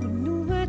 New nume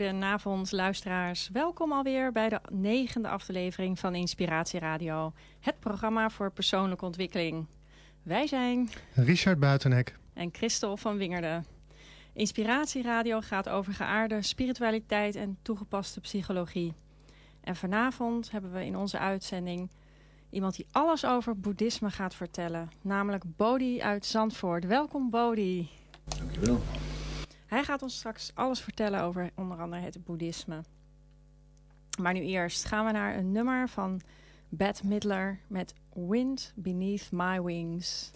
Goedenavond, luisteraars. Welkom alweer bij de negende aflevering van Inspiratieradio. Het programma voor persoonlijke ontwikkeling. Wij zijn... Richard Buitenek. En Christel van Wingerden. Inspiratieradio gaat over geaarde spiritualiteit en toegepaste psychologie. En vanavond hebben we in onze uitzending iemand die alles over boeddhisme gaat vertellen. Namelijk Bodhi uit Zandvoort. Welkom Bodhi. Dankjewel. Hij gaat ons straks alles vertellen over onder andere het boeddhisme. Maar nu eerst gaan we naar een nummer van Beth Midler met Wind Beneath My Wings.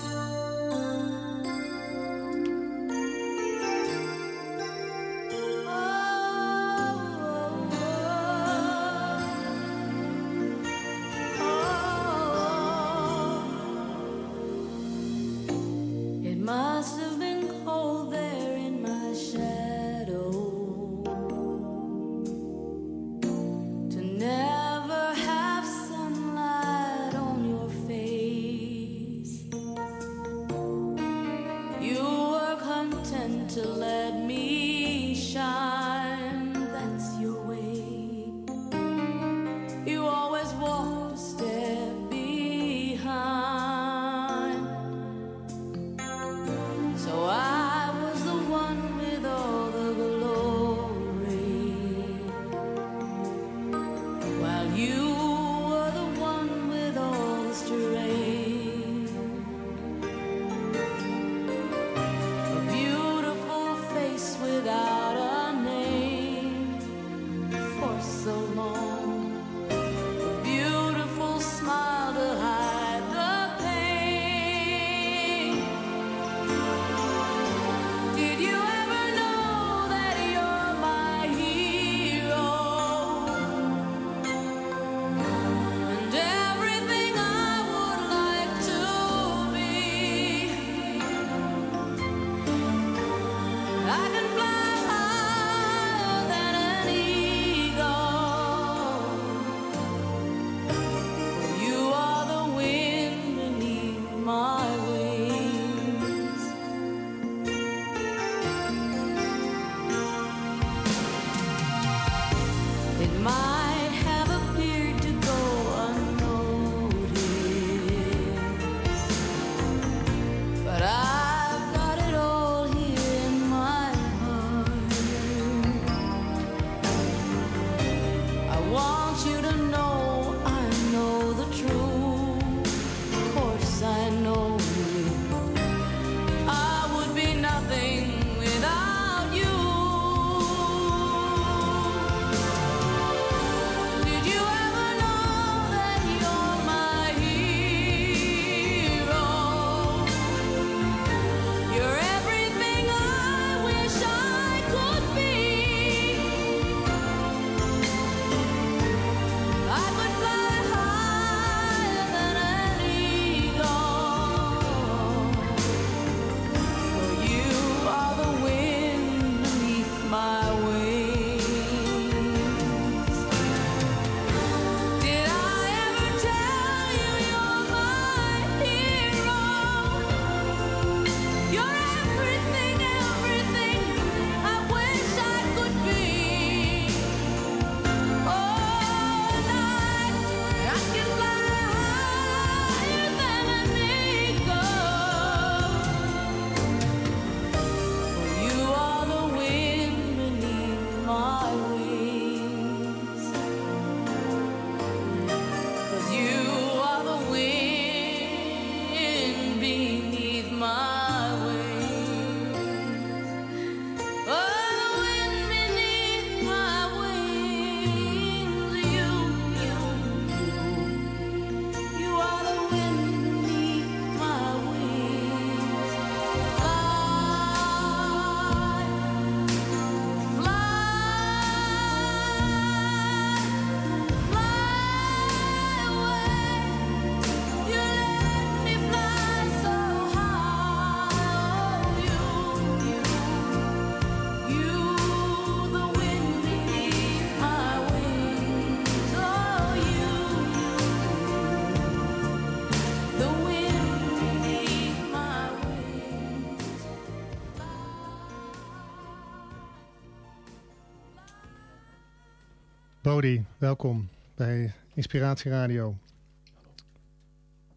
Brody, welkom bij Inspiratie Radio.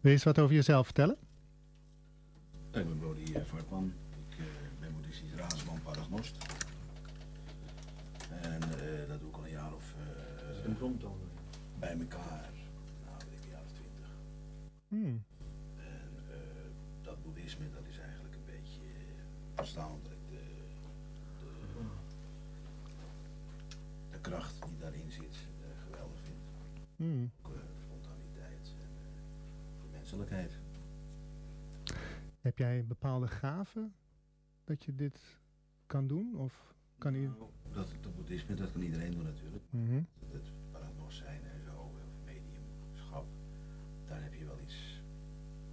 Wil je eens wat over jezelf vertellen? Ik ben Brody eh, Vartman. Ik uh, ben boeddhistisch raadsman paragnost. En uh, dat doe ik al een jaar of uh, bij elkaar. Nou, weet ik een jaar of twintig. Hmm. En dat boeddhisme, dat is eigenlijk een beetje ik de, de, de kracht Hmm. Ook, spontaniteit en de menselijkheid. Heb jij bepaalde gaven dat je dit kan doen? Of kan je... Nou, dat, dat boeddhisme, dat kan iedereen doen natuurlijk. Mm -hmm. Het paragnos zijn en zo, of mediumschap, daar heb je wel iets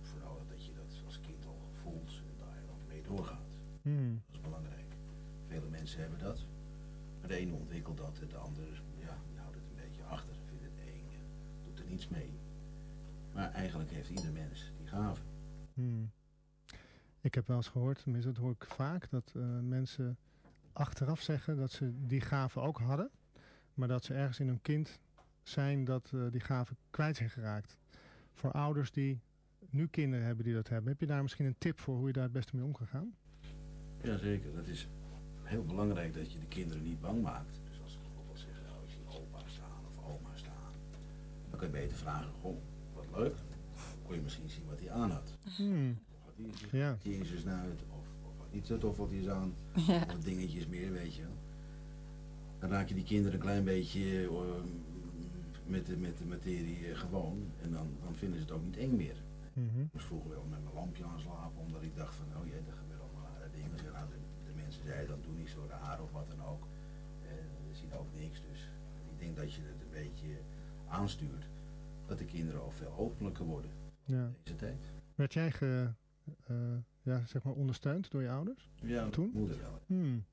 voor nodig dat je dat als kind al voelt en daar dan mee doorgaat. Mm. Dat is belangrijk. Vele mensen hebben dat, maar de ene ontwikkelt dat en de andere ja, die houdt het een beetje achter, vindt het eng, niets mee. Maar eigenlijk heeft ieder mens die gave. Mm. Ik heb wel eens gehoord, tenminste dat hoor ik vaak, dat uh, mensen achteraf zeggen dat ze die gaven ook hadden. Maar dat ze ergens in hun kind zijn dat uh, die gaven kwijt zijn geraakt. Voor ouders die nu kinderen hebben die dat hebben. Heb je daar misschien een tip voor hoe je daar het beste mee om kan gaan? Jazeker, dat is heel belangrijk dat je de kinderen niet bang maakt. Dus als ze bijvoorbeeld zeggen, nou ik zie opa staan of oma staan. Je beter vragen, goh, wat leuk. Kon je misschien zien wat hij aan had. Hmm. Die is, Ja. die is dus uit, of, of wat niet zo tof wat hij is aan, Ja. of dingetjes meer, weet je. Dan raak je die kinderen een klein beetje uh, met, de, met de materie uh, gewoon en dan, dan vinden ze het ook niet eng meer. Mm -hmm. Ik moest vroeger wel met mijn lampje aan slapen, omdat ik dacht van, oh jee, er gebeuren allemaal rare dingen. Zeg, nou, de, de mensen zeiden, dan doe niet zo raar of wat dan ook. Uh, ze zien ook niks, dus ik denk dat je het een beetje aanstuurt, dat de kinderen ook veel openlijker worden Ja. in deze tijd. Werd jij ge, uh, ja, zeg maar ondersteund door je ouders? Ja, Toen? moeder wel. Hmm.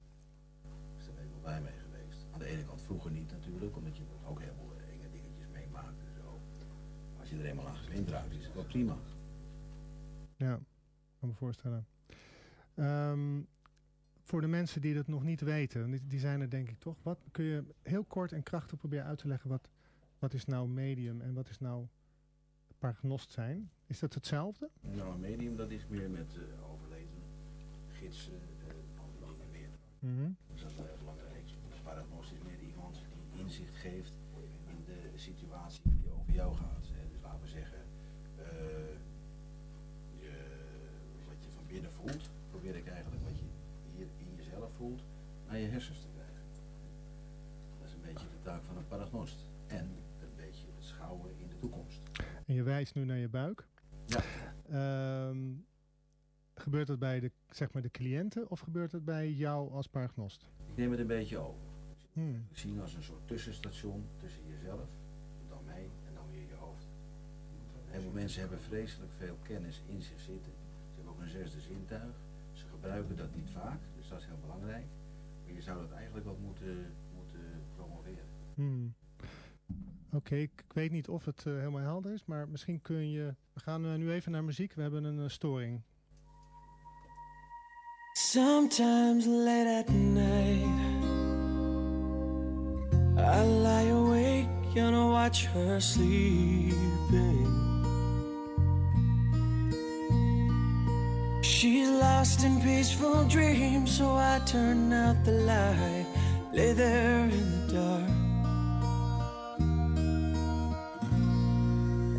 Ben ik wel blij mee geweest. Aan de ene kant vroeger niet natuurlijk, omdat je ook helemaal enge dingetjes meemaakt en zo. Als je er eenmaal aan gewend raakt, is het wel prima. Ja, kan me voorstellen. Um, voor de mensen die dat nog niet weten, die, die zijn er denk ik toch. Wat kun je heel kort en krachtig proberen uit te leggen wat, wat is nou medium en wat is nou paragnost zijn? Is dat hetzelfde? Nou, medium dat is meer met uh, overleden, gidsen, uh, al die dingen meer. Mm -hmm. Dus dat is heel belangrijk. Paragnost is meer iemand die inzicht geeft in de situatie die over jou gaat. Hè. Dus laten we zeggen, uh, je, wat je van binnen voelt, probeer ik eigenlijk wat je hier in jezelf voelt, naar je hersens te krijgen. Dat is een beetje de taak van een paragnost. En je wijst nu naar je buik. Ja. Um, gebeurt dat bij de, zeg maar de cliënten of gebeurt het bij jou als paragnost? Ik neem het een beetje over. Hmm. Ik zie als een soort tussenstation tussen jezelf, dan mij en dan weer je hoofd. Heel veel mensen hebben vreselijk veel kennis in zich zitten. Ze hebben ook een zesde zintuig. Ze gebruiken dat niet vaak, dus dat is heel belangrijk. Maar je zou dat eigenlijk wat moeten, moeten promoveren. Hmm. Oké, ik, weet niet of het uh, helemaal helder is, maar misschien kun je... We gaan uh, nu even naar muziek, we hebben een uh, storing. Sometimes late at night I lie awake and I watch her sleeping. She's lost in peaceful dreams So I turn out the light Lay there in the dark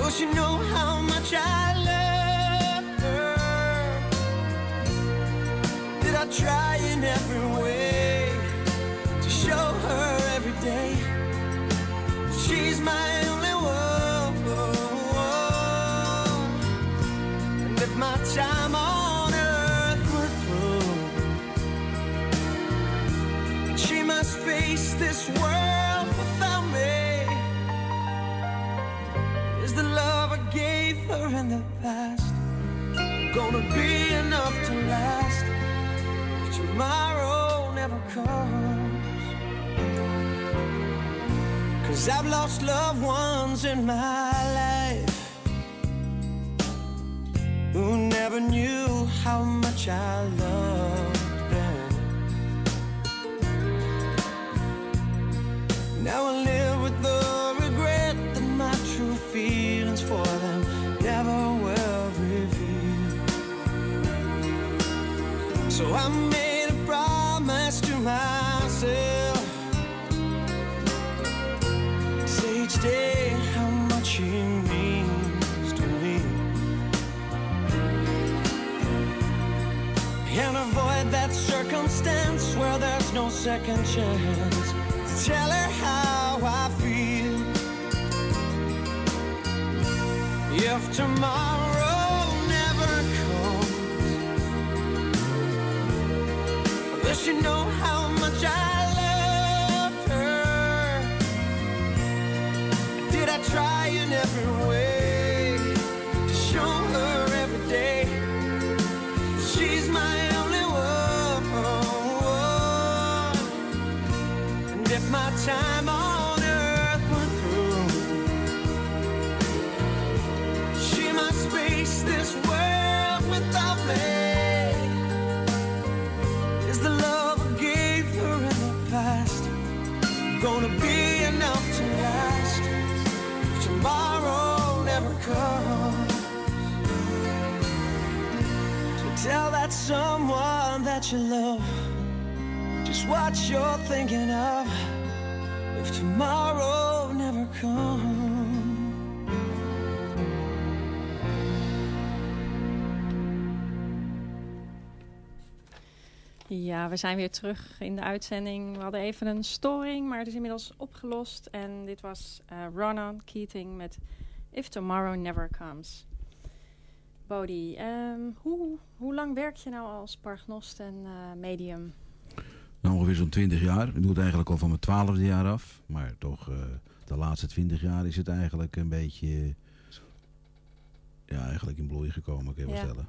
Will she know how much I love her? Did I try in every way to show her every day she's my only one? And if my time on earth were through, she must face this world her in the past. Gonna be enough to last. If tomorrow never comes. Cause I've lost loved ones in my life who never knew how much I loved them. Now I live So I made a promise to myself. Say each day how much he means to me. And avoid that circumstance where there's no second chance. Tell her how I feel. If tomorrow in every way we zijn weer terug in de uitzending. We hadden even een storing, maar het is inmiddels opgelost. En dit was eh, Ronan Keating met If Tomorrow Never Comes. Bodie, ehm, hoe, hoe lang werk je nou als paragnost en eh, medium? Nou, ongeveer zo'n 20 jaar. Ik doe het eigenlijk al van mijn twaalfde jaar af. Maar toch, eh, de laatste 20 jaar is het eigenlijk een beetje... ja, eigenlijk in bloei gekomen, kan je wel Ja. stellen.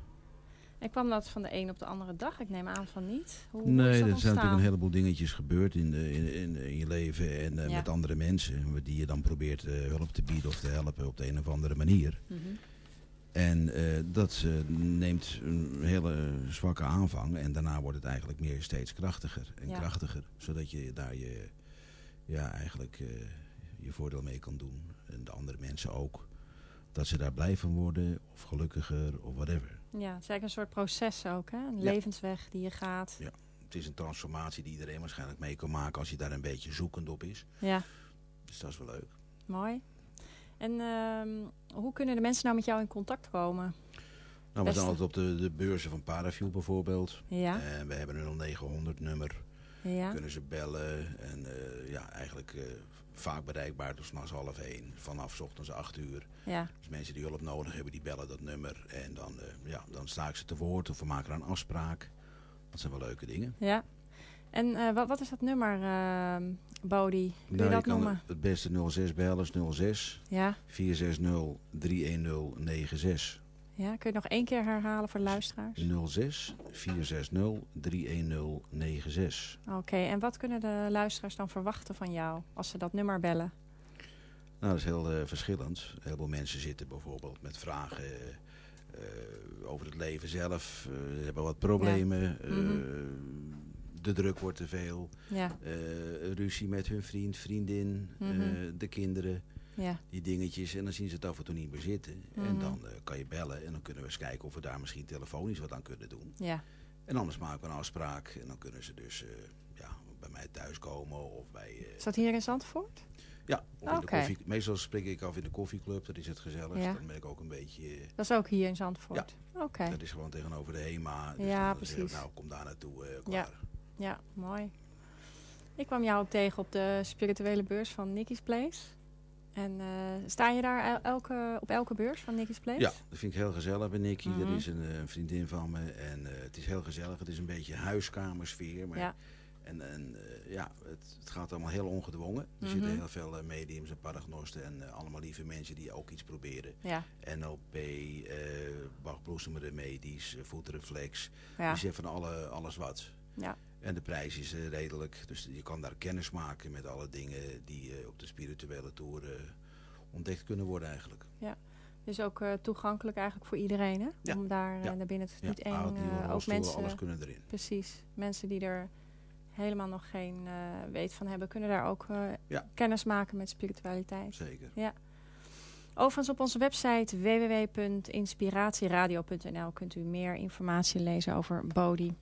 En kwam dat van de een op de andere dag? Ik neem aan van niet. Hoe, Nee, er zijn natuurlijk een heleboel dingetjes gebeurd in, de, in, in, in je leven en eh, Ja. met andere mensen. Die je dan probeert eh, hulp te bieden of te helpen op de een of andere manier. Mhm. En eh, dat neemt een hele zwakke aanvang. En daarna wordt het eigenlijk meer steeds krachtiger en Ja. krachtiger. Zodat je daar je, ja, eigenlijk je voordeel mee kan doen. En de andere mensen ook. Dat ze daar blij van worden of gelukkiger of whatever. Ja, het is eigenlijk een soort proces ook, hè? Een Ja. levensweg die je gaat. Ja. Het is een transformatie die iedereen waarschijnlijk mee kan maken als je daar een beetje zoekend op is. Ja, Dus dat is wel leuk. mooi. En ehm, hoe kunnen de mensen nou met jou in contact komen? Nou, we Beste. zijn altijd op de, de beurzen van Parafuel bijvoorbeeld. Ja, En we hebben een 0900 nummer. Ja, Kunnen ze bellen. En eh, ja, eigenlijk eh, vaak bereikbaar dus s'nachts half één. Vanaf ochtends 8 uur. ja. Dus mensen die hulp nodig hebben, die bellen dat nummer. En dan, eh, ja, dan sta ik ze te woord of we maken een afspraak. Dat zijn wel leuke dingen. ja. En wat, wat is dat nummer, ehm Bodie? Kun je Nou, dat kan noemen? het beste 06 bellen is 06 Ja, 460 310 96. Ja, kun je nog één keer herhalen voor de luisteraars? 06 460 310 96. Oké, en wat kunnen de luisteraars dan verwachten van jou als ze dat nummer bellen? Nou, dat is heel eh, verschillend. Heel veel mensen zitten bijvoorbeeld met vragen eh, over het leven zelf. Eh, ze hebben wat problemen. Mhm. de druk wordt te veel. Ja, ruzie met hun vriend, vriendin, Mhm. de kinderen. Ja, Die dingetjes. En dan zien ze het af en toe niet meer zitten. En Mhm. dan eh, kan je bellen. En dan kunnen we eens kijken of we daar misschien telefonisch wat aan kunnen doen. ja. En anders maken we een afspraak. En dan kunnen ze dus eh, ja, bij mij thuiskomen of bij... Is dat hier in Zandvoort? Ja, in de Oké. koffie, meestal spreek ik af in de koffieclub, dat is het gezelligst. Ja. Dan ben ik ook een beetje, Dat is ook hier in Zandvoort? Oké, dat is gewoon tegenover de HEMA. Dus Ja, precies. nou, kom daar naartoe, klaar. ja, mooi. Ik kwam jou ook tegen op de spirituele beurs van Nicky's Place. En eh, sta je daar el- elke, op elke beurs van Nicky's Place? Ja, dat vind ik heel gezellig bij Nicky. Mhm. Dat is een, eh, vriendin van me. En eh, het is heel gezellig. Het is een beetje huiskamersfeer. Maar Ja. En, en ja, het, het gaat allemaal heel ongedwongen. Er Mhm. zitten heel veel mediums en paragnosten en allemaal lieve mensen die ook iets proberen. Ja, NLP, Bach-bloesemremedies, eh, voetreflex. ja, Je zegt van alle, alles wat. ja. En de prijs is eh, redelijk. Dus je kan daar kennis maken met alle dingen die eh, op de spirituele tour eh, ontdekt kunnen worden eigenlijk. Dus ook eh, toegankelijk eigenlijk voor iedereen, hè? Ja, Om daar ja. naar binnen te Ja, niet eng. oud, ook mensen, alles kunnen erin. precies. Mensen die er helemaal nog geen eh, weet van hebben, kunnen daar ook Ja. kennis maken met spiritualiteit. Zeker. Overigens op onze website www.inspiratieradio.nl kunt u meer informatie lezen over Bodhi.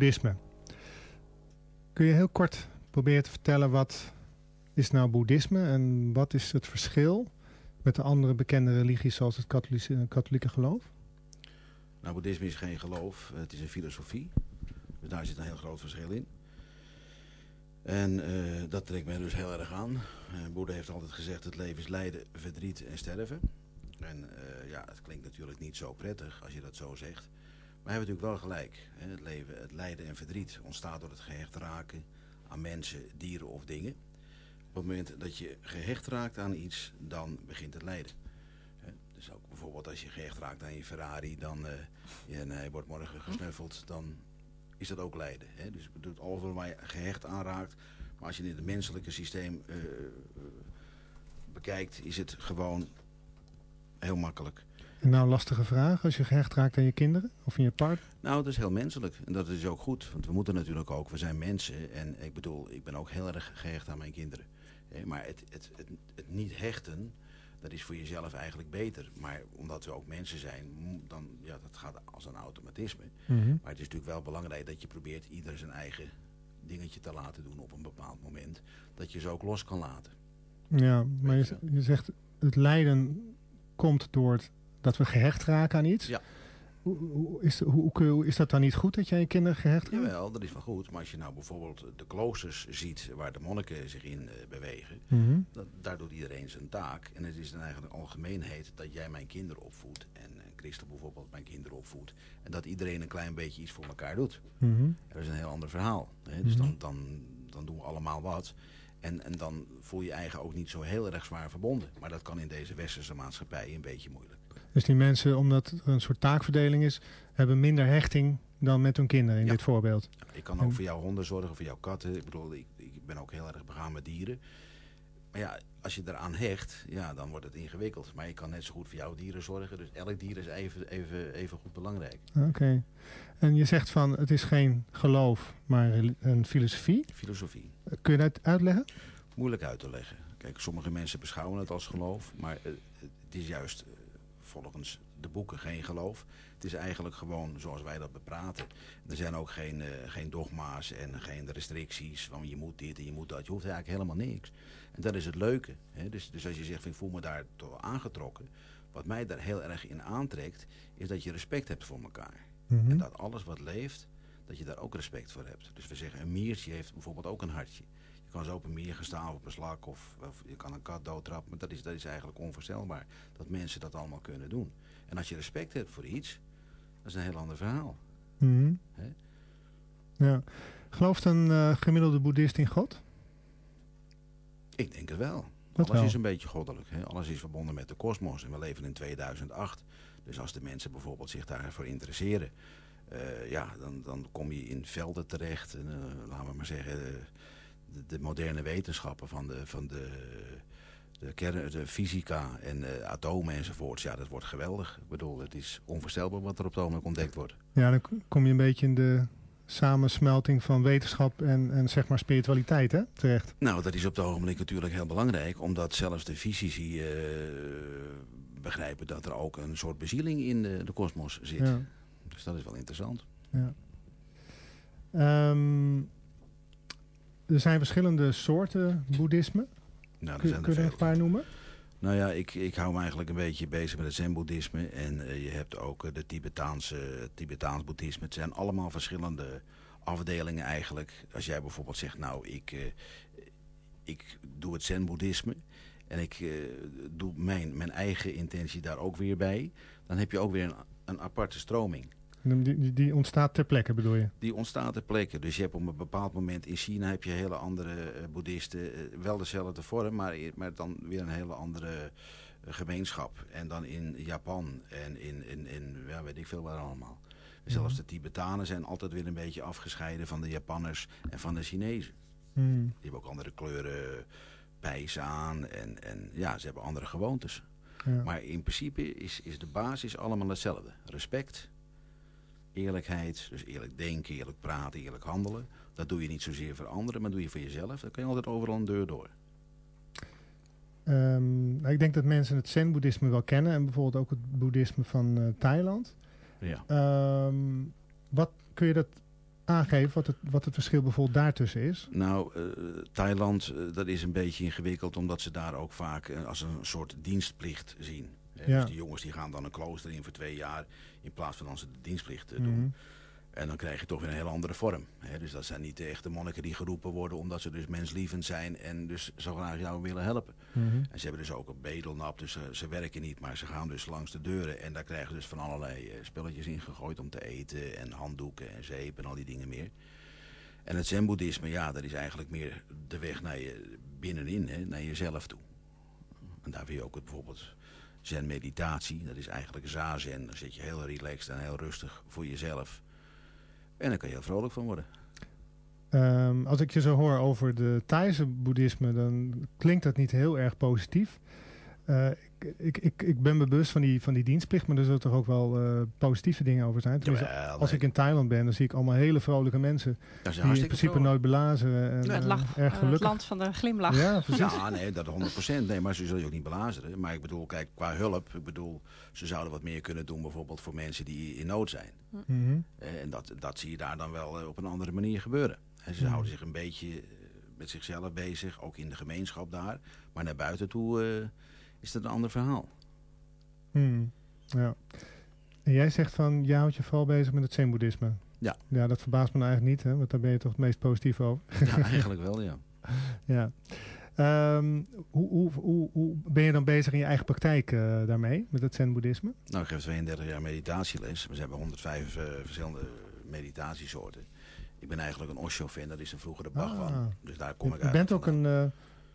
Boeddhisme. Kun je heel kort proberen te vertellen wat is nou boeddhisme en wat is het verschil met de andere bekende religies zoals het katholieke, geloof? Nou, boeddhisme is geen geloof, het is een filosofie. Dus daar zit een heel groot verschil in. En eh, dat trekt mij dus heel erg aan. Eh Boeddha heeft altijd gezegd, het leven is lijden, verdriet en sterven. En eh, ja, het klinkt natuurlijk niet zo prettig als je dat zo zegt. Maar heeft natuurlijk wel gelijk. Hè? Het leven, het lijden en verdriet ontstaat door het gehecht raken aan mensen, dieren of dingen. Op het moment dat je gehecht raakt aan iets, dan begint het lijden. Dus ook bijvoorbeeld als je gehecht raakt aan je Ferrari, dan eh, en hij wordt morgen gesnuffeld, dan is dat ook lijden. Hè? Dus het doet alles waar je gehecht aanraakt. Maar als je in het menselijke systeem eh, eh, bekijkt, is het gewoon heel makkelijk. Nou lastige vraag, als je gehecht raakt aan je kinderen of aan je partner? Nou, dat is heel menselijk. En dat is ook goed. Want we moeten natuurlijk ook, we zijn mensen. En ik bedoel, ik ben ook heel erg gehecht aan mijn kinderen. Maar het, het, het, het niet hechten, dat is voor jezelf eigenlijk beter. Maar omdat we ook mensen zijn, dan, ja, dat gaat als een automatisme. Mhm. Maar het is natuurlijk wel belangrijk dat je probeert ieder zijn eigen dingetje te laten doen op een bepaald moment. Dat je ze ook los kan laten. Ja, maar je je zegt het lijden komt door het, dat we gehecht raken aan iets. Ja. Hoe, hoe, is, hoe, is dat dan niet goed dat jij je kinderen gehecht raakt? Jawel, dat is wel goed. Maar als je nou bijvoorbeeld de kloosters ziet waar de monniken zich in eh, bewegen. Mhm. Dat, daar doet iedereen zijn taak. En het is dan eigenlijk algemeenheid dat jij mijn kinderen opvoedt. En eh, Christel bijvoorbeeld mijn kinderen opvoedt. En dat iedereen een klein beetje iets voor elkaar doet. Mhm. Dat is een heel ander verhaal. Hè? Dus Mhm. dan, dan, dan doen we allemaal wat. En, en dan voel je je eigen ook niet zo heel erg zwaar verbonden. Maar dat kan in deze westerse maatschappij een beetje moeilijk. Dus die mensen, omdat er een soort taakverdeling is, hebben minder hechting dan met hun kinderen in Ja. dit voorbeeld. Ik kan ook voor jouw honden zorgen, voor jouw katten. Ik bedoel, ik, ik ben ook heel erg begaan met dieren. Maar ja, als je eraan hecht, ja, dan wordt het ingewikkeld. Maar ik kan net zo goed voor jouw dieren zorgen. Dus elk dier is even, even, even goed belangrijk. Oké. En je zegt van het is geen geloof, maar een filosofie. Filosofie. Kun je dat uitleggen? Moeilijk uit te leggen. Kijk, sommige mensen beschouwen het als geloof. Maar eh, het is juist eh, volgens de boeken geen geloof. Het is eigenlijk gewoon zoals wij dat bepraten. Er zijn ook geen, eh, geen dogma's en geen restricties van je moet dit en je moet dat. Je hoeft eigenlijk helemaal niks. En dat is het leuke. Hè? Dus, dus als je zegt, ik voel me daar aangetrokken. Wat mij daar heel erg in aantrekt, is dat je respect hebt voor elkaar. Mhm. En dat alles wat leeft, dat je daar ook respect voor hebt. Dus we zeggen, een miertje heeft bijvoorbeeld ook een hartje. Je kan zo op een mier gaan staan of op een slak of, of je kan een kat doodtrappen. Maar dat is, dat is eigenlijk onvoorstelbaar dat mensen dat allemaal kunnen doen. En als je respect hebt voor iets, dat is een heel ander verhaal. Mhm. Ja. Gelooft een eh, gemiddelde boeddhist in God? Ik denk het wel. Dat Alles wel. is een beetje goddelijk. Hè? Alles is verbonden met de kosmos. En we leven in 2008. Dus als de mensen bijvoorbeeld zich daarvoor interesseren... eh, ja, dan, dan kom je in velden terecht. En, eh, laten we maar zeggen... de, de moderne wetenschappen van de, van de, de, kern, de fysica en eh, atomen enzovoorts. Ja, dat wordt geweldig. Ik bedoel, het is onvoorstelbaar wat er op het ogenblik ontdekt wordt. Ja, dan kom je een beetje in de samensmelting van wetenschap en, en zeg maar spiritualiteit hè, terecht. Nou, dat is op het ogenblik natuurlijk heel belangrijk. Omdat zelfs de fysici eh, begrijpen dat er ook een soort bezieling in de de kosmos zit. Ja. Dus dat is wel interessant. Ja. Ehm, er zijn verschillende soorten boeddhisme. Nou, er Kun, zijn er een paar noemen? Nou ja, ik, ik hou me eigenlijk een beetje bezig met het zen-boeddhisme. En eh, je hebt ook eh, de Tibetaanse, Tibetaans boeddhisme. Het zijn allemaal verschillende afdelingen eigenlijk. Als jij bijvoorbeeld zegt, nou, ik, eh, ik doe het zen-boeddhisme... en ik doe mijn, mijn eigen intentie daar ook weer bij... dan heb je ook weer een, een aparte stroming. Die, die, die ontstaat ter plekke bedoel je? Die ontstaat ter plekke. Dus je hebt op een bepaald moment in China heb je hele andere eh, boeddhisten. eh, wel dezelfde vorm, maar, maar dan weer een hele andere eh, gemeenschap. En dan in Japan en in, in, in ja, weet ik veel waar allemaal. Zelfs de Tibetanen zijn altijd weer een beetje afgescheiden van de Japanners en van de Chinezen. Hmm. Die hebben ook andere kleuren pijs aan en, en ja, ze hebben andere gewoontes. Ja. Maar in principe is, is de basis allemaal hetzelfde. Respect, eerlijkheid, dus eerlijk denken, eerlijk praten, eerlijk handelen. Dat doe je niet zozeer voor anderen, maar doe je voor jezelf. Dan kan je altijd overal een deur door. Ehm, nou, ik denk dat mensen het zen-boeddhisme wel kennen. En bijvoorbeeld ook het boeddhisme van eh, Thailand. Ja. Ehm, wat kun je dat aangeven, wat het, wat het verschil bijvoorbeeld daartussen is? Nou, eh, Thailand, eh, dat is een beetje ingewikkeld omdat ze daar ook vaak als een soort dienstplicht zien. Eh, Ja. Dus die jongens die gaan dan een klooster in voor twee jaar in plaats van dan ze de dienstplicht eh, doen. Mhm. En dan krijg je toch weer een heel andere vorm. Hè? Dus dat zijn niet de echte monniken die geroepen worden omdat ze dus menslievend zijn en dus zo graag jou willen helpen. Mhm. En ze hebben dus ook een bedelnap, dus ze, ze werken niet, maar ze gaan dus langs de deuren. En daar krijgen ze dus van allerlei eh, spulletjes in gegooid om te eten en handdoeken en zeep en al die dingen meer. En het zen-boeddhisme, ja, dat is eigenlijk meer de weg naar je binnenin, hè, naar jezelf toe. En daar wil je ook het, bijvoorbeeld zen-meditatie, dat is eigenlijk zazen. Dan zit je heel relaxed en heel rustig voor jezelf. En daar kan je heel vrolijk van worden. Ehm, als ik je zo hoor over de Thaise boeddhisme, dan klinkt dat niet heel erg positief. Eh, ik, ik, ik, ik ben me bewust van die, van die dienstplicht, maar er zullen toch ook wel eh, positieve dingen over zijn. Jawel, als nee, ik in Thailand ben, dan zie ik allemaal hele vrolijke mensen. dat is Die in principe vrolijk. nooit belazen en het, eh, lach, erg eh, het gelukkig. land van de glimlach. Ja, precies. Ja, nee, dat 100%. Nee, maar ze zullen je ook niet belazeren. Maar ik bedoel, kijk, qua hulp, ik bedoel, ze zouden wat meer kunnen doen bijvoorbeeld voor mensen die in nood zijn. Mhm. En dat, dat zie je daar dan wel op een andere manier gebeuren. En ze Mhm. houden zich een beetje met zichzelf bezig, ook in de gemeenschap daar. Maar naar buiten toe eh, is dat een ander verhaal. Hmm, Ja. En jij zegt van, jij houdt je vooral bezig met het zen-boeddhisme. Ja. Ja, dat verbaast me nou eigenlijk niet, hè, want daar ben je toch het meest positief over. Ja, eigenlijk wel, ja. Ja. Ehm, hoe, hoe, hoe, hoe ben je dan bezig in je eigen praktijk eh, daarmee, met het zen-boeddhisme? Nou, ik geef 32 jaar meditatieles. We hebben 105 eh, verschillende meditatiesoorten. Ik ben eigenlijk een Osho-fan, dat is een vroegere Bhagwan. Ah. Dus daar kom Je, ik je bent ook een, eh,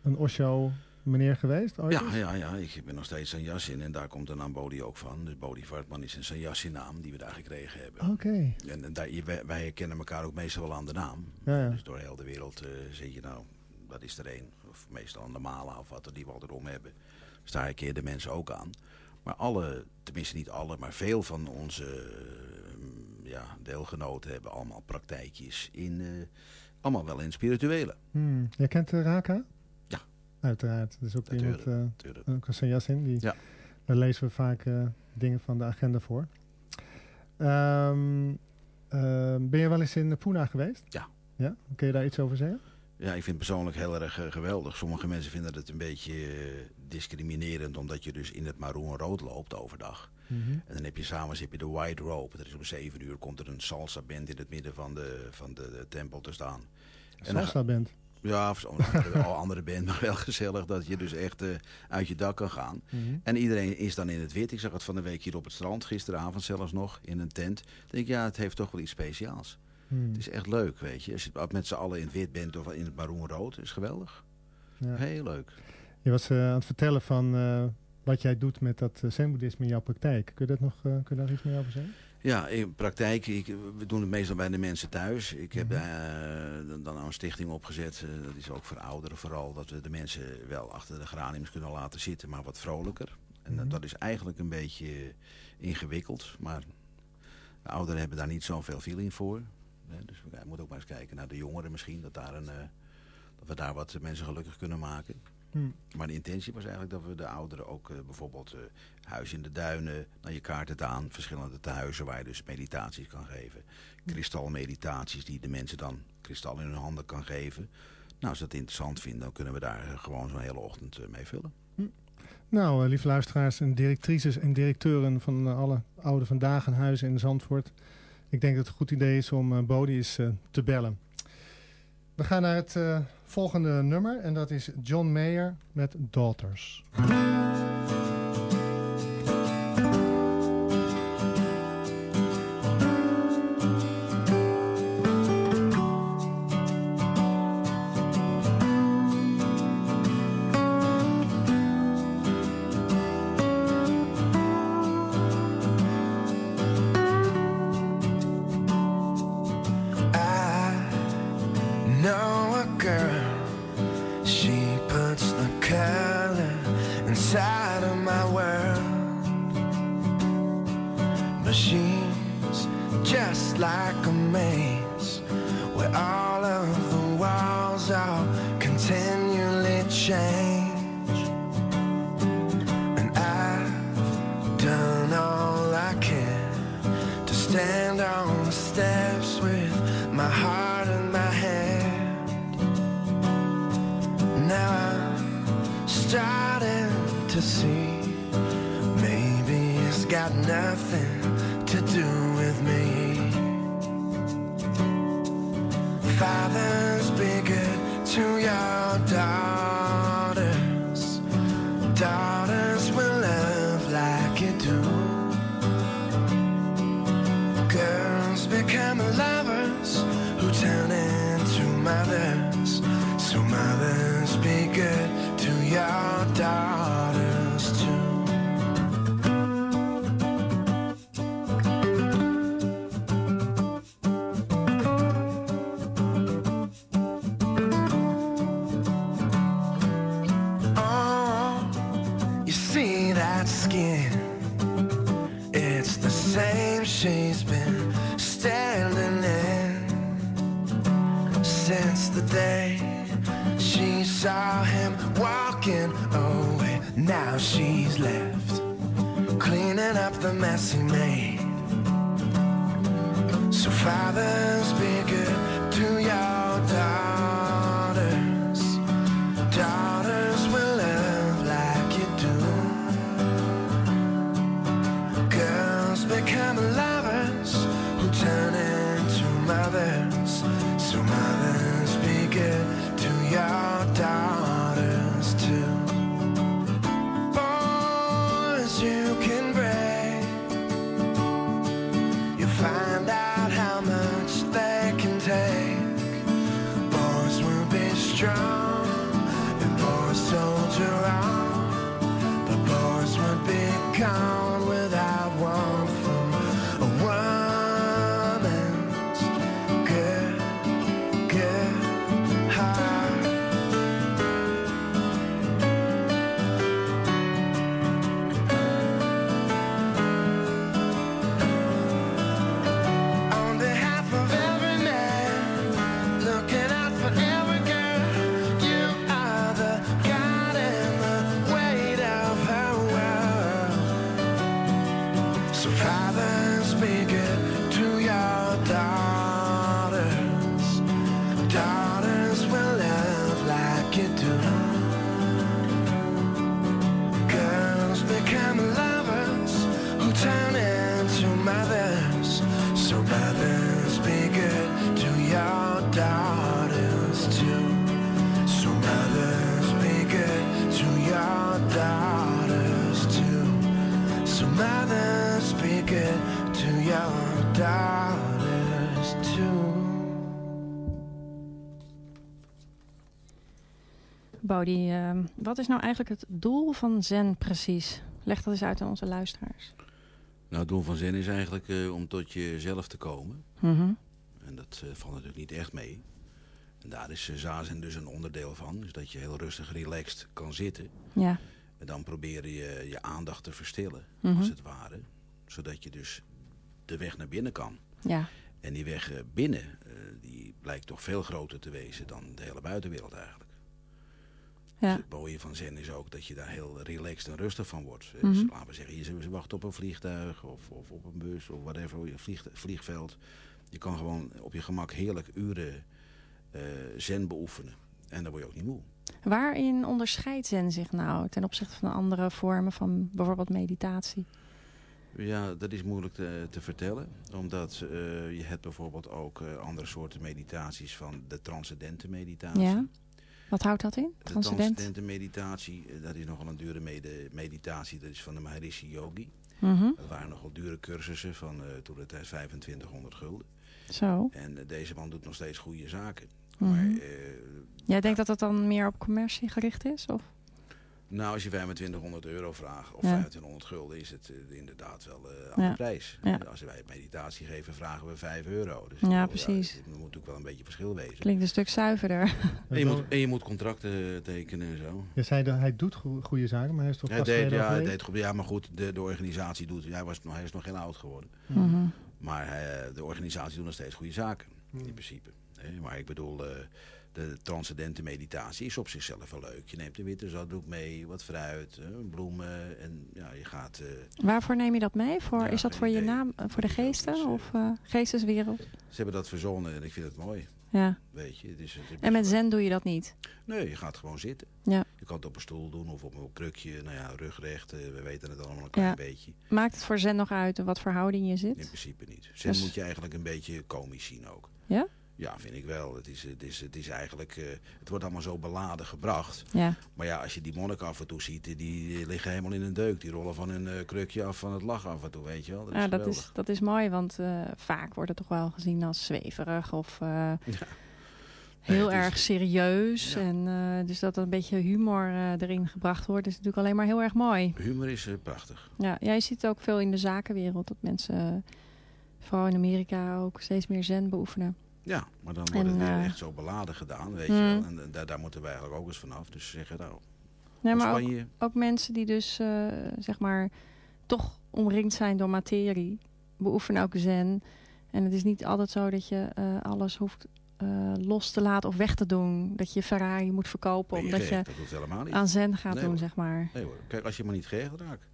een Osho meneer geweest? ooit Ja, ja, ja, ik ben nog steeds Sanyasin en daar komt de naam Bodhi ook van. Dus Bodhi Vartman is een Sanyasin naam die we daar gekregen hebben. Oké. En, en daar, wij, wij herkennen elkaar ook meestal wel aan de naam. Ja, ja. Dus door heel de wereld eh zie je nou, dat is er een. Of meestal een normale of wat er die we altijd om hebben. Dus daar je de mensen ook aan. Maar alle, tenminste niet alle, maar veel van onze eh, ja, deelgenoten hebben allemaal praktijkjes in, eh, allemaal wel in spirituele. Hmm. Jij kent Raka? Uiteraard. Is ook iemand, Natuurlijk. eh, Natuurlijk. ook een Sanyasin. Die, Ja. Daar lezen we vaak eh, dingen van de agenda voor. Ehm, ehm, ben je wel eens in Pune geweest? Ja. Ja? Kun je daar iets over zeggen? Ja, ik vind het persoonlijk heel erg eh, geweldig. Sommige mensen vinden het een beetje discriminerend omdat je dus in het maroon-rood loopt overdag. En dan heb je s'avonds heb je de white robe. Dat is om zeven uur komt er een salsa band in het midden van de, van de, de tempel te staan. En dan Salsa bent. Ja, of zo'n andere, al andere band, maar wel gezellig dat je dus echt eh, uit je dak kan gaan. En iedereen is dan in het wit. Ik zag het van de week hier op het strand, gisteravond zelfs nog, in een tent. Ik denk ja, het heeft toch wel iets speciaals. Hmm. Het is echt leuk, weet je. Als je met z'n allen in het wit bent of in het maroon-rood, is geweldig. Ja. Heel leuk. Je was eh, aan het vertellen van eh, wat jij doet met dat zen-boeddhisme in jouw praktijk. Kun je, dat nog, kun je daar iets meer over zeggen? Ja, in praktijk, ik, we doen het meestal bij de mensen thuis. Ik heb Mhm. eh, dan- dan een stichting opgezet. eh, dat is ook voor ouderen vooral. Dat we de mensen wel achter de geraniums kunnen laten zitten, maar wat vrolijker. En dat- Mhm. dat is eigenlijk een beetje ingewikkeld. Maar de ouderen hebben daar niet zoveel feeling voor. Hè, dus we moeten ook maar eens kijken naar de jongeren misschien. Dat, daar een, eh, dat we daar wat mensen gelukkig kunnen maken. Hmm. Maar de intentie was eigenlijk dat we de ouderen ook eh, bijvoorbeeld eh, huis in de duinen, naar je kaarten aan, verschillende tehuizen waar je dus meditaties kan geven. Kristalmeditaties die de mensen dan kristal in hun handen kan geven. Nou, als ze dat interessant vinden, dan kunnen we daar eh, gewoon zo'n hele ochtend mee vullen. Nou, eh, lieve luisteraars en directrices en directeuren van alle oude vandaag en huizen in Zandvoort. Ik denk dat het een goed idee is om Bodie eens uh, te bellen. We gaan naar het volgende nummer en dat is John Mayer met Daughters. Girls become lovers who turn into mothers. So mothers, be good to your daughters wat is nou eigenlijk het doel van Zen precies? Leg dat eens uit aan onze luisteraars. Nou, het doel van Zen is eigenlijk eh, om tot jezelf te komen. Mhm. En dat eh, valt natuurlijk niet echt mee. En daar is uh, Zazen dus een onderdeel van. Dus dat je heel rustig, relaxed kan zitten. Ja. En dan probeer je je aandacht te verstillen, Mhm. als het ware. Zodat je dus de weg naar binnen kan. Ja. En die weg eh, binnen, eh, die blijkt toch veel groter te wezen dan de hele buitenwereld eigenlijk. Dus het mooie van Zen is ook dat je daar heel relaxed en rustig van wordt. Eh, Mhm. dus laten we zeggen, je wacht op een vliegtuig of, of op een bus of whatever, een vlieg, vliegveld. Je kan gewoon op je gemak heerlijk uren eh, Zen beoefenen. En dan word je ook niet moe. Waarin onderscheidt Zen zich nou ten opzichte van andere vormen van bijvoorbeeld meditatie? Ja, dat is moeilijk te, te vertellen. Omdat eh, je hebt bijvoorbeeld ook eh, andere soorten meditaties van de transcendente meditatie. Ja. Wat houdt dat in? De Transcendent? transcendente meditatie, eh, dat is nogal een dure mede- meditatie. Dat is van de Maharishi Yogi. Mhm. Dat waren nogal dure cursussen van eh, toen de tijd 2500 gulden. Zo. En eh, deze man doet nog steeds goede zaken. Mhm. Maar Jij denkt dat dat dan meer op commercie gericht is? Of? Nou, als je 2500 euro vraagt of Ja. 2500 gulden, is het eh, inderdaad wel eh aan Ja. de prijs. Ja. Als wij meditatie geven, vragen we 5 euro. Dus Ja, precies. er moet natuurlijk wel een beetje verschil wezen. Klinkt een stuk zuiverder. En je, moet, en je moet contracten tekenen en zo. Je zei dat hij doet go- goede zaken, maar hij is toch Hij deed, ja, hij deed goed. Ja, maar goed, de, de organisatie doet. Hij, was, nog- hij is nog heel oud geworden. Mhm. Maar eh, de organisatie doet nog steeds goede zaken. In principe. Hè, maar ik bedoel, eh, de transcendente meditatie is op zichzelf wel leuk. Je neemt een witte zakdoek mee, wat fruit, eh, bloemen. En ja, je gaat. eh, Waarvoor neem je dat mee? Voor, Ja, is dat voor je naam, eh, voor de geesten of geesteswereld? ze hebben dat verzonnen en ik vind het mooi. Ja. Weet je. Het is, het is En met zen doe je dat niet? Nee, je gaat gewoon zitten. Ja. Je kan het op een stoel doen of op een krukje. Nou ja, rugrecht. we weten het allemaal een klein Ja. beetje. Maakt het voor zen nog uit wat voor houding je In zit? principe niet. Zen Dus- moet je eigenlijk een beetje komisch zien ook. Ja? Ja, vind ik wel. Het is, het is, het is eigenlijk, eh, het wordt allemaal zo beladen gebracht. Ja. Maar ja, als je die monniken af en toe ziet, die, die liggen helemaal in een deuk. Die rollen van hun eh, krukje af van het lachen af en toe, weet je wel. Dat is Ja, dat, geweldig. is, dat is mooi, want eh, vaak wordt het toch wel gezien als zweverig of heel is- erg serieus. Ja. En dus dat er een beetje humor erin gebracht wordt, is natuurlijk alleen maar heel erg mooi. Humor is prachtig. Ja, jij ziet het ook veel in de zakenwereld, dat mensen, vooral in Amerika, ook steeds meer zen beoefenen. Ja, maar dan En, wordt het weer eh, echt zo beladen gedaan, weet mm. je wel. En eh, daar, daar moeten we eigenlijk ook eens vanaf. Dus ze zeggen nou, Nee, maar ook, ook mensen die dus, eh, zeg maar, toch omringd zijn door materie, beoefenen ook zen. En het is niet altijd zo dat je alles hoeft los te laten of weg te doen. Dat je Ferrari moet verkopen omdat je aan zen gaat Nee, doen, hoor. zeg maar. Nee hoor. Kijk, als je maar niet gehecht raakt.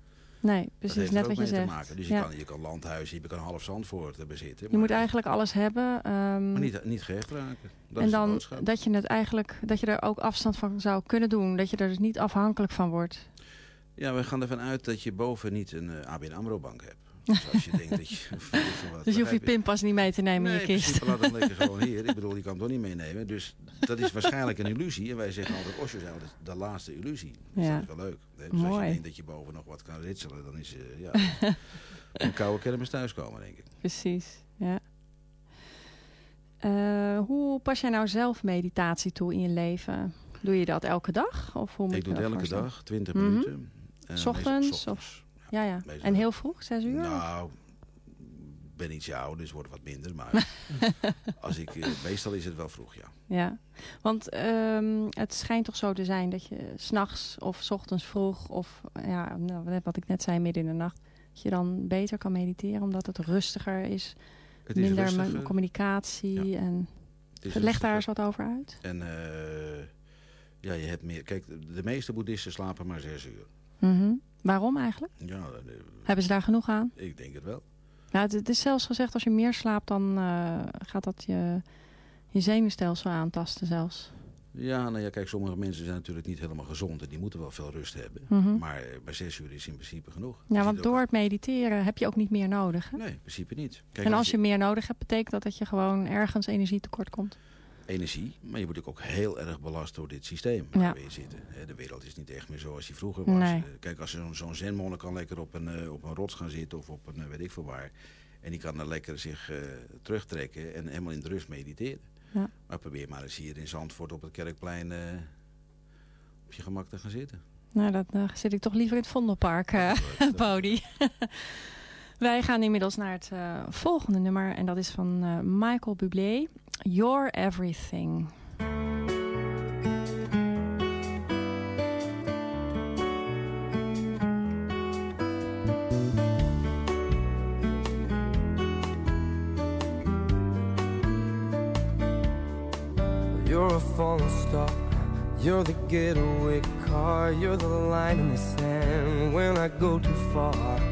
Nee, dat precies, heeft net wat je te zegt. maken. Dus je, kan, je kan landhuizen, je kan half Zandvoort bezitten. Je moet eigenlijk alles hebben. ehm, Maar niet, niet gehecht raken. Dat en dan dat je het eigenlijk, dat je er ook afstand van zou kunnen doen. Dat je er dus niet afhankelijk van wordt. Ja, we gaan ervan uit dat je boven niet een eh, ABN AMRO bank hebt. Dus als je denkt dat je... of wat, Dus je hoeft je pinpas niet mee te nemen Nee, in je kist. precies, laat hem lekker gewoon hier. Ik bedoel, die kan hem toch niet meenemen. Dus dat is waarschijnlijk een illusie. En wij zeggen altijd, Osho zei altijd, de laatste illusie. Dus Ja. dat is wel leuk. hè. Dus als Mooi. je denkt dat je boven nog wat kan ritselen, dan is eh, ja, een koude kermis thuiskomen, denk ik. Precies, ja. Eh, hoe pas jij nou zelf meditatie toe in je leven? Doe je dat elke dag? Of hoe moet Ik doe het elke dag, 20 Mhm. minuten. Meestal- ochtends, ochtends. Ja, ja. meestal En heel vroeg, zes uur? Nou, ik ben ietsje ouder, dus wordt wat minder. Maar als ik, eh, meestal is het wel vroeg, ja. Ja, want ehm, het schijnt toch zo te zijn dat je s'nachts of 's ochtends vroeg of ja, nou, wat ik net zei, midden in de nacht, dat je dan beter kan mediteren omdat het rustiger is, Het is minder rustiger. communicatie en het is leg daar eens wat over uit. En eh, ja, je hebt meer... Kijk, de, meeste boeddhisten slapen maar zes uur. Mhm. Waarom eigenlijk? Ja, eh, Hebben ze daar genoeg aan? ik denk het wel. Nou, het, het is zelfs gezegd als je meer slaapt, dan eh, gaat dat je, je zenuwstelsel aantasten zelfs. Ja, nou ja, kijk, sommige mensen zijn natuurlijk niet helemaal gezond en die moeten wel veel rust hebben. Mhm. Maar eh, bij zes uur is in principe genoeg. Je Ja, want door het mediteren heb je ook niet meer nodig. Hè? Nee, in principe niet. Kijk, En als je meer nodig hebt, betekent dat dat je gewoon ergens energie tekort komt. Energie, maar je wordt ook, heel erg belast door dit systeem waar Ja. we in zitten. De wereld is niet echt meer zoals die vroeger was. Nee. Eh, Kijk, als zo'n zo'n zenmonnik kan lekker op een, eh, op een rots gaan zitten of op een eh, weet ik veel waar. En die kan dan lekker zich terugtrekken en helemaal in de rust mediteren. Ja. Maar probeer maar eens hier in Zandvoort op het Kerkplein op je gemak te gaan zitten. Nou, dan eh, zit ik toch liever in het Vondelpark, Dat- Podi. Wij gaan inmiddels naar het eh, volgende nummer. En dat is van eh, Michael Bublé. Your Everything. You're a falling star. You're the getaway car. You're the line in the sand when I go too far.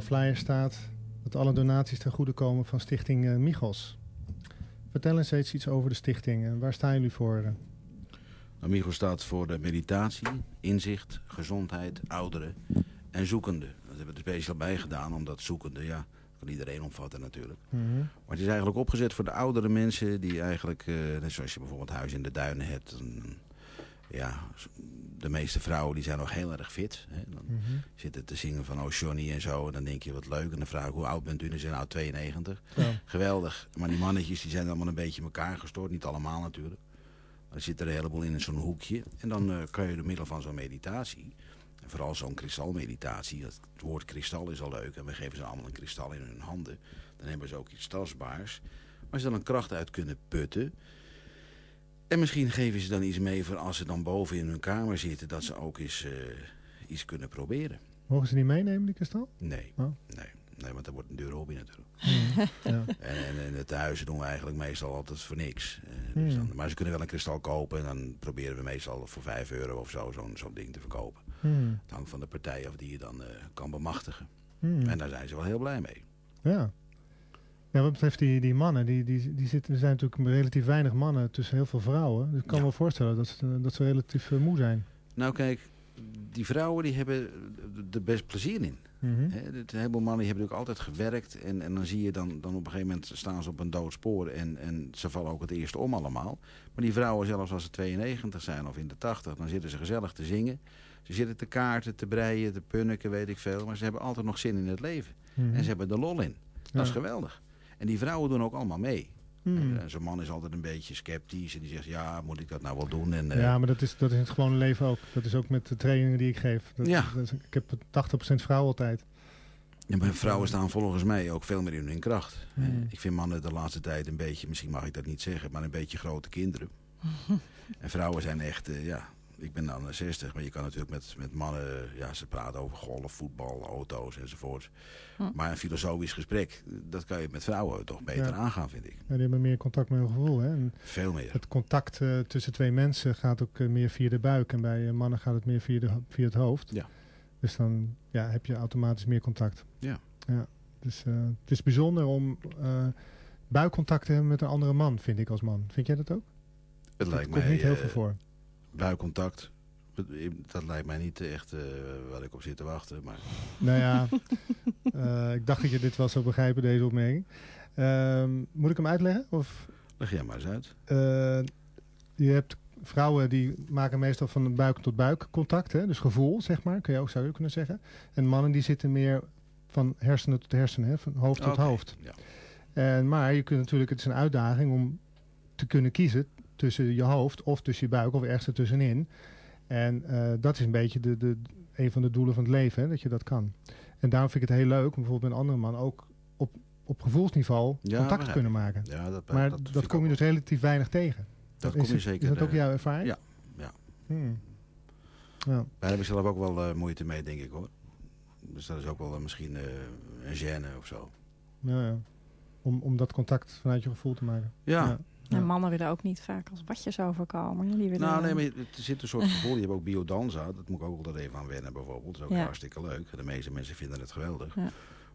Jouw flyer staat dat alle donaties ten goede komen van stichting eh, Michos. Vertel eens eens iets over de stichting. en Waar staan jullie voor? eh? Amigo staat voor de meditatie, inzicht, gezondheid, ouderen en zoekende. Dat hebben we er speciaal bij gedaan, omdat zoekende, ja, kan iedereen omvatten natuurlijk. Mhm. Maar het is eigenlijk opgezet voor de oudere mensen die eigenlijk, eh, net zoals je bijvoorbeeld Huis in de Duinen hebt. dan, ja, de meeste vrouwen die zijn nog heel erg fit. Hè. Dan Mhm. zitten te zingen van Oh Johnny en zo. En dan denk je wat leuk. En dan vraag ik hoe oud bent u? En dan zijn nou 92. Ja. Geweldig. Maar die mannetjes die zijn allemaal een beetje in elkaar gestoord. Niet allemaal natuurlijk. Maar er zit er een heleboel in zo'n hoekje. En dan eh, kan je door middel van zo'n meditatie... En vooral zo'n kristalmeditatie. Het woord kristal is al leuk. En we geven ze allemaal een kristal in hun handen. Dan hebben ze ook iets tastbaars. Waar ze dan een kracht uit kunnen putten. En misschien geven ze dan iets mee voor als ze dan boven in hun kamer zitten. Dat ze ook eens eh, iets kunnen proberen. Mogen ze die meenemen, die kristal? Nee, Oh. nee, nee, want dat wordt een dure hobby natuurlijk. Ja. En, en, en het huizen doen we eigenlijk meestal altijd voor niks. Eh, dus dan, maar ze kunnen wel een kristal kopen en dan proberen we meestal voor 5 euro of zo zo'n zo'n ding te verkopen. Hmm. Het hangt van de partij af die je dan eh, kan bemachtigen. Hmm. En daar zijn ze wel heel blij mee. Ja. Ja, wat betreft die, die mannen, die, die, die zitten, er zijn natuurlijk relatief weinig mannen tussen heel veel vrouwen. Dus ik kan Ja. me wel voorstellen dat ze, dat ze relatief eh, moe zijn. Nou kijk, die vrouwen die hebben er best plezier in. Mhm. Hè, Een heleboel mannen die hebben natuurlijk altijd gewerkt. En, en dan zie je dan, dan op een gegeven moment staan ze op een dood spoor. En, en ze vallen ook het eerst om allemaal. Maar die vrouwen zelfs als ze 92 zijn of in de 80. Dan zitten ze gezellig te zingen. Ze zitten te kaarten, te breien, te punniken, weet ik veel. Maar ze hebben altijd nog zin in het leven. Mhm. En ze hebben er lol in. Dat is geweldig. En die vrouwen doen ook allemaal mee. Hmm. En Zo'n man is altijd een beetje sceptisch. En die zegt, ja, moet ik dat nou wel doen? En, eh, Ja, maar dat is, dat is het gewone leven ook. Dat is ook met de trainingen die ik geef. Dat, Ja. dat is- ik heb 80% vrouw altijd. Ja, maar vrouwen staan volgens mij ook veel meer in hun kracht. Hmm. Eh, Ik vind mannen de laatste tijd een beetje, misschien mag ik dat niet zeggen, maar een beetje grote kinderen. en vrouwen zijn echt, eh, ja, ik ben dan 60, maar je kan natuurlijk met, met mannen, ja, ze praten over golf, voetbal, auto's enzovoort. Hm. Maar een filosofisch gesprek, dat kan je met vrouwen toch beter Ja. aangaan, vind ik. Ja, die hebben meer contact met hun gevoel. Hè? En Veel meer. het contact eh, tussen twee mensen gaat ook eh, meer via de buik. En bij eh, mannen gaat het meer via, de, via het hoofd. Ja. Dus dan ja, heb je automatisch meer contact. Ja. ja. Dus eh, het is bijzonder om eh, buikcontact te hebben met een andere man, vind ik als man. Vind jij dat ook? Het lijkt komt mij niet heel veel voor. Buikcontact, dat lijkt mij niet echt eh, waar ik op zit te wachten. Maar Nou ja, eh, ik dacht dat je dit wel zou begrijpen, deze opmerking. Ehm, moet ik hem uitleggen? Of, leg jij maar eens uit. eh, je hebt vrouwen die maken meestal van buik tot buik contact. Hè? Dus gevoel, zeg maar, kun je ook, zou je kunnen zeggen. En mannen die zitten meer van hersenen tot hersenen, hè? van hoofd tot hoofd. Ja. En, maar je kunt natuurlijk, het is een uitdaging om te kunnen kiezen tussen je hoofd of tussen je buik of ergens ertussenin. En eh, dat is een beetje de, de, een van de doelen van het leven, hè, dat je dat kan. En daarom vind ik het heel leuk om bijvoorbeeld met een andere man ook op, op gevoelsniveau Ja, contact te kunnen maken. Ja, dat, Maar dat, dat, kom je dus relatief weinig tegen. Dat is kom je het- zeker, Is dat ook eh, jouw ervaring? ja, ja. Hmm. Ja. Daar heb ik zelf ook wel eh, moeite mee, denk ik hoor. Dus dat is ook wel eh, misschien eh, een gêne of zo. Ja, ja. Om, om dat contact vanuit je gevoel te maken. Ja. Ja. En mannen willen ook niet vaak als watjes overkomen. Die willen, Nou, nee, maar er zit een soort gevoel. Je hebt ook biodanza. Dat moet ik ook altijd even aan wennen, bijvoorbeeld. Dat is ook Ja. hartstikke leuk. De meeste mensen vinden het geweldig. Ja.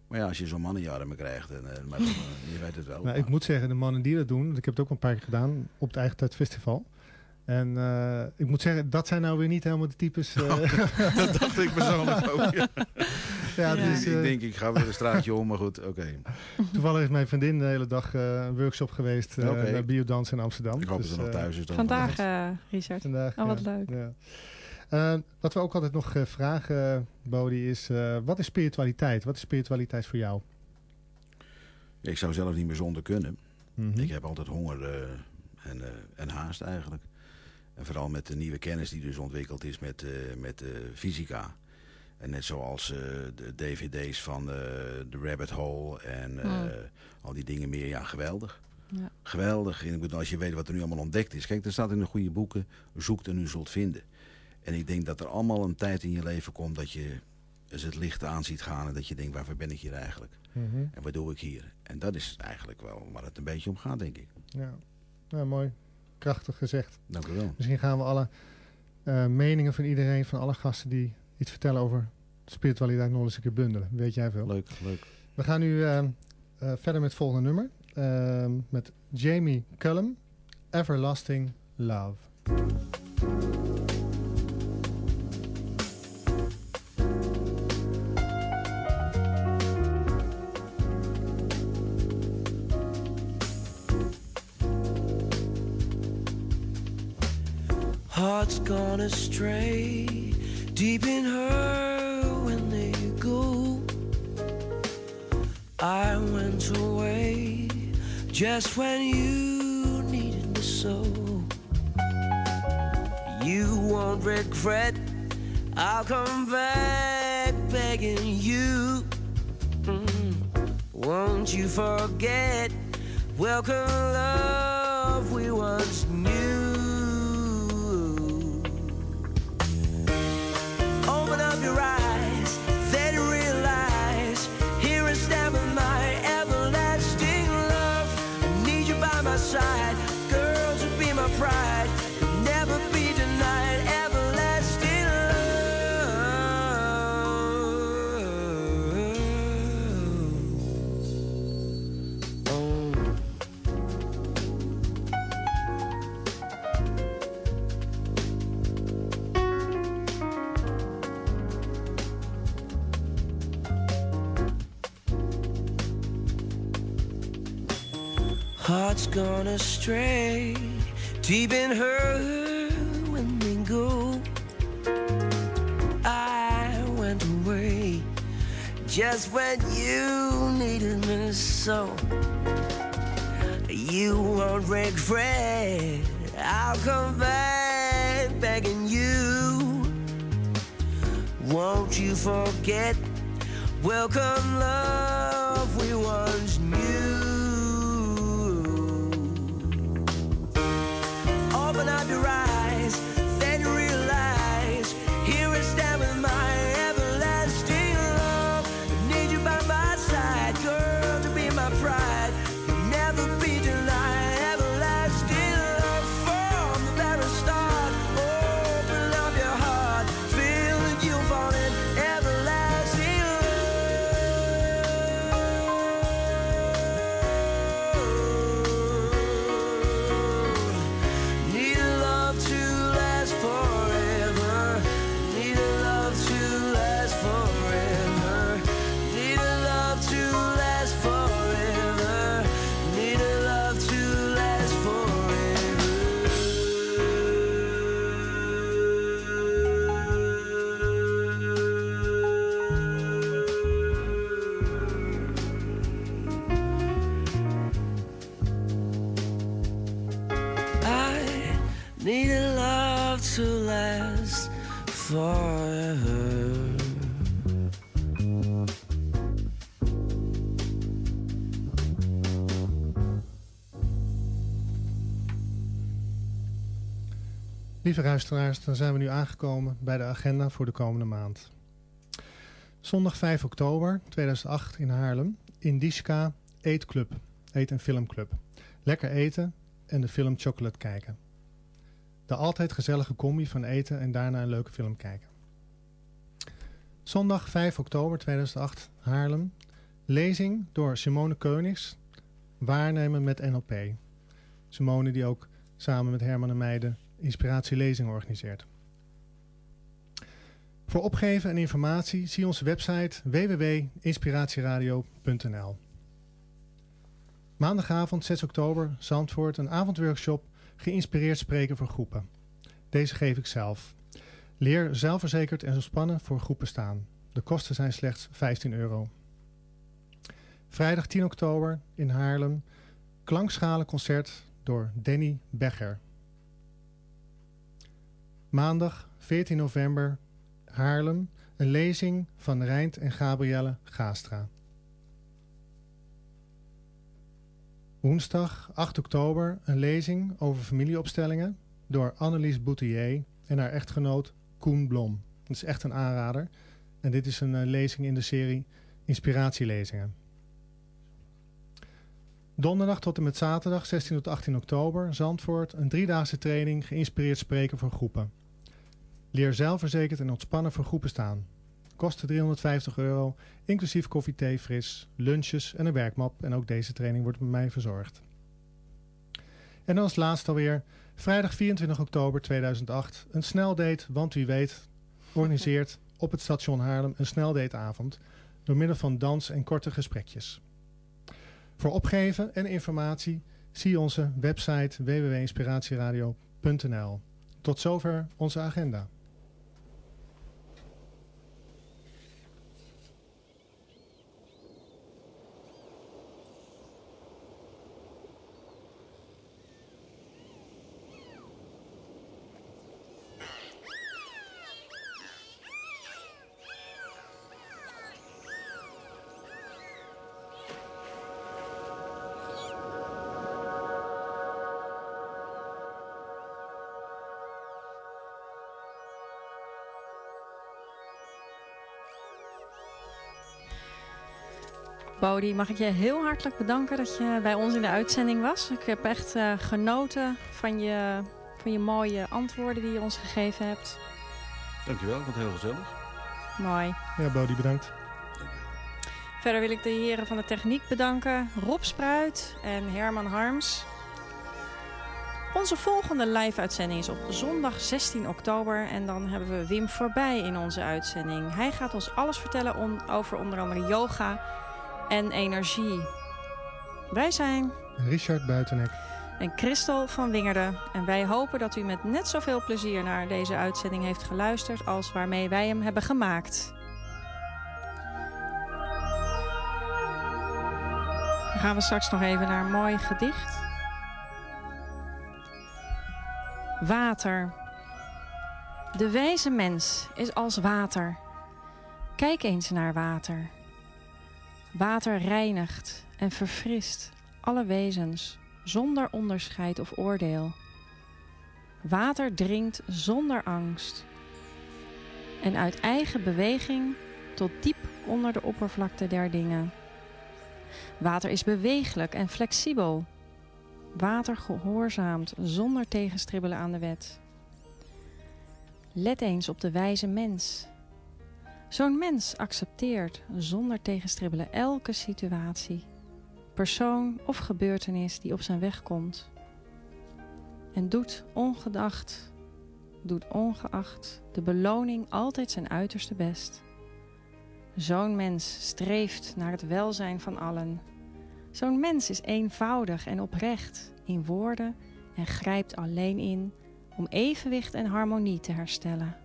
Maar ja, als je zo'n man in je armen krijgt, en, eh, maar dan, eh, je weet het wel. Nou, ik moet zeggen, de mannen die dat doen, want ik heb het ook een paar keer gedaan op het Eigen Tijd Festival. En eh, ik moet zeggen, dat zijn nou weer niet helemaal de types. eh, dat dacht ik persoonlijk ook. Ja. Ja, Ja. dus, ik eh, denk, ik ga weer een straatje om, maar goed, oké. toevallig is mijn vriendin de hele dag eh, een workshop geweest uh, Oké. naar biodans in Amsterdam. Ik hoop Dus, dat ze nog eh, thuis is dan. Vandaag, eh, Richard. Vandaag, Oh, wat ja, leuk. Ja. Eh, wat we ook altijd nog eh, vragen, eh, Bodie, is eh, wat is spiritualiteit? Wat is spiritualiteit voor jou? Ik zou zelf niet meer zonder kunnen. Mhm. Ik heb altijd honger eh, en, eh, en haast eigenlijk. En vooral met de nieuwe kennis die dus ontwikkeld is met, eh, met eh, fysica. En net zoals eh, de dvd's van eh, The Rabbit Hole en eh, al die dingen meer. Ja, geweldig. Ja. Geweldig. En ik bedoel, als je weet wat er nu allemaal ontdekt is. Kijk, er staat in de goede boeken, zoekt en u zult vinden. En ik denk dat er allemaal een tijd in je leven komt dat je eens het licht aan ziet gaan. En dat je denkt, waarvoor ben ik hier eigenlijk? Mhm. En wat doe ik hier? En dat is eigenlijk wel waar het een beetje om gaat, denk ik. Ja. ja, mooi. Krachtig gezegd. Dank u wel. Misschien gaan we alle eh, meningen van iedereen, van alle gasten die iets vertellen over spiritualiteit nog eens een keer bundelen. Weet jij veel. Leuk, leuk. We gaan nu eh, eh, verder met het volgende nummer. eh, met Jamie Cullum, Everlasting Love. Just when you needed me so. You won't regret, I'll come back begging you. Mm. Won't you forget? Welcome, love astray, deep in her when they go. I went away just when you needed me so. You won't regret, I'll come back begging you. Won't you forget? Welcome, love Lieve dan zijn we nu aangekomen bij de agenda voor de komende maand. Zondag 5 oktober 2008 in Haarlem, Indiska Eetclub, Eet- en Filmclub. Lekker eten en de film Chocolate kijken. De altijd gezellige combi van eten en daarna een leuke film kijken. Zondag 5 oktober 2008 Haarlem, lezing door Simone Keunigs, waarnemen met NLP. Simone die ook samen met Herman en mij de inspiratielezing organiseert. Voor opgeven en informatie zie onze website www.inspiratieradio.nl Maandagavond 6 oktober Zandvoort een avondworkshop geïnspireerd spreken voor groepen. Deze geef ik zelf. Leer zelfverzekerd en ontspannen voor groepen staan. De kosten zijn slechts 15 euro. Vrijdag 10 oktober in Haarlem klankschalenconcert door Danny Becher. Maandag 14 november Haarlem een lezing van Rijnt en Gabrielle Gaastra. Woensdag 8 oktober een lezing over familieopstellingen door Annelies Boutier en haar echtgenoot Koen Blom. Dat is echt een aanrader. En dit is een uh, lezing in de serie Inspiratielezingen. Donderdag tot en met zaterdag 16 tot 18 oktober Zandvoort een driedaagse training geïnspireerd spreken voor groepen. Leer zelfverzekerd en ontspannen voor groepen staan. Kosten 350 euro, inclusief koffie, thee, fris, lunches en een werkmap. En ook deze training wordt bij mij verzorgd. En als laatste alweer, vrijdag 24 oktober 2008, een sneldate, want wie weet, organiseert op het station Haarlem een sneldateavond door middel van dans en korte gesprekjes. Voor opgeven en informatie zie onze website www.inspiratieradio.nl. Tot zover onze agenda. Bodie, mag ik je heel hartelijk bedanken dat je bij ons in de uitzending was. Ik heb echt uh, genoten van je, van je mooie antwoorden die je ons gegeven hebt. Dankjewel, ik vond het heel gezellig. Mooi. Ja, Bodie, bedankt. Verder wil ik de heren van de techniek bedanken. Rob Spruit en Herman Harms. Onze volgende live-uitzending is op zondag 16 oktober. En dan hebben we Wim voorbij in onze uitzending. Hij gaat ons alles vertellen on over onder andere yoga en energie. Wij zijn Richard Buitenek en Christel van Wingerden. En wij hopen dat u met net zoveel plezier naar deze uitzending heeft geluisterd als waarmee wij hem hebben gemaakt. Dan gaan we straks nog even naar een mooi gedicht. Water. De wijze mens is als water. Kijk eens naar water. Water reinigt en verfrist alle wezens zonder onderscheid of oordeel. Water dringt zonder angst en uit eigen beweging tot diep onder de oppervlakte der dingen. Water is beweeglijk en flexibel. Water gehoorzaamt zonder tegenstribbelen aan de wet. Let eens op de wijze mens Zo'n mens accepteert zonder tegenstribbelen elke situatie, persoon of gebeurtenis die op zijn weg komt. En doet ongedacht, doet ongeacht de beloning altijd zijn uiterste best. Zo'n mens streeft naar het welzijn van allen. Zo'n mens is eenvoudig en oprecht in woorden en grijpt alleen in om evenwicht en harmonie te herstellen.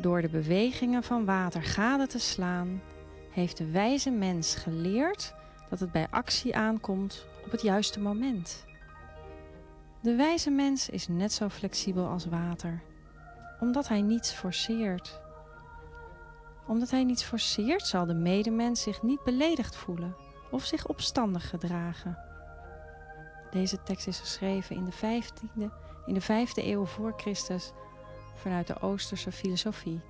Door de bewegingen van water gade te slaan, heeft de wijze mens geleerd dat het bij actie aankomt op het juiste moment. De wijze mens is net zo flexibel als water, omdat hij niets forceert. Omdat hij niets forceert, zal de medemens zich niet beledigd voelen of zich opstandig gedragen. Deze tekst is geschreven in de 15e, in de 5e eeuw voor Christus vanuit de Oosterse filosofie.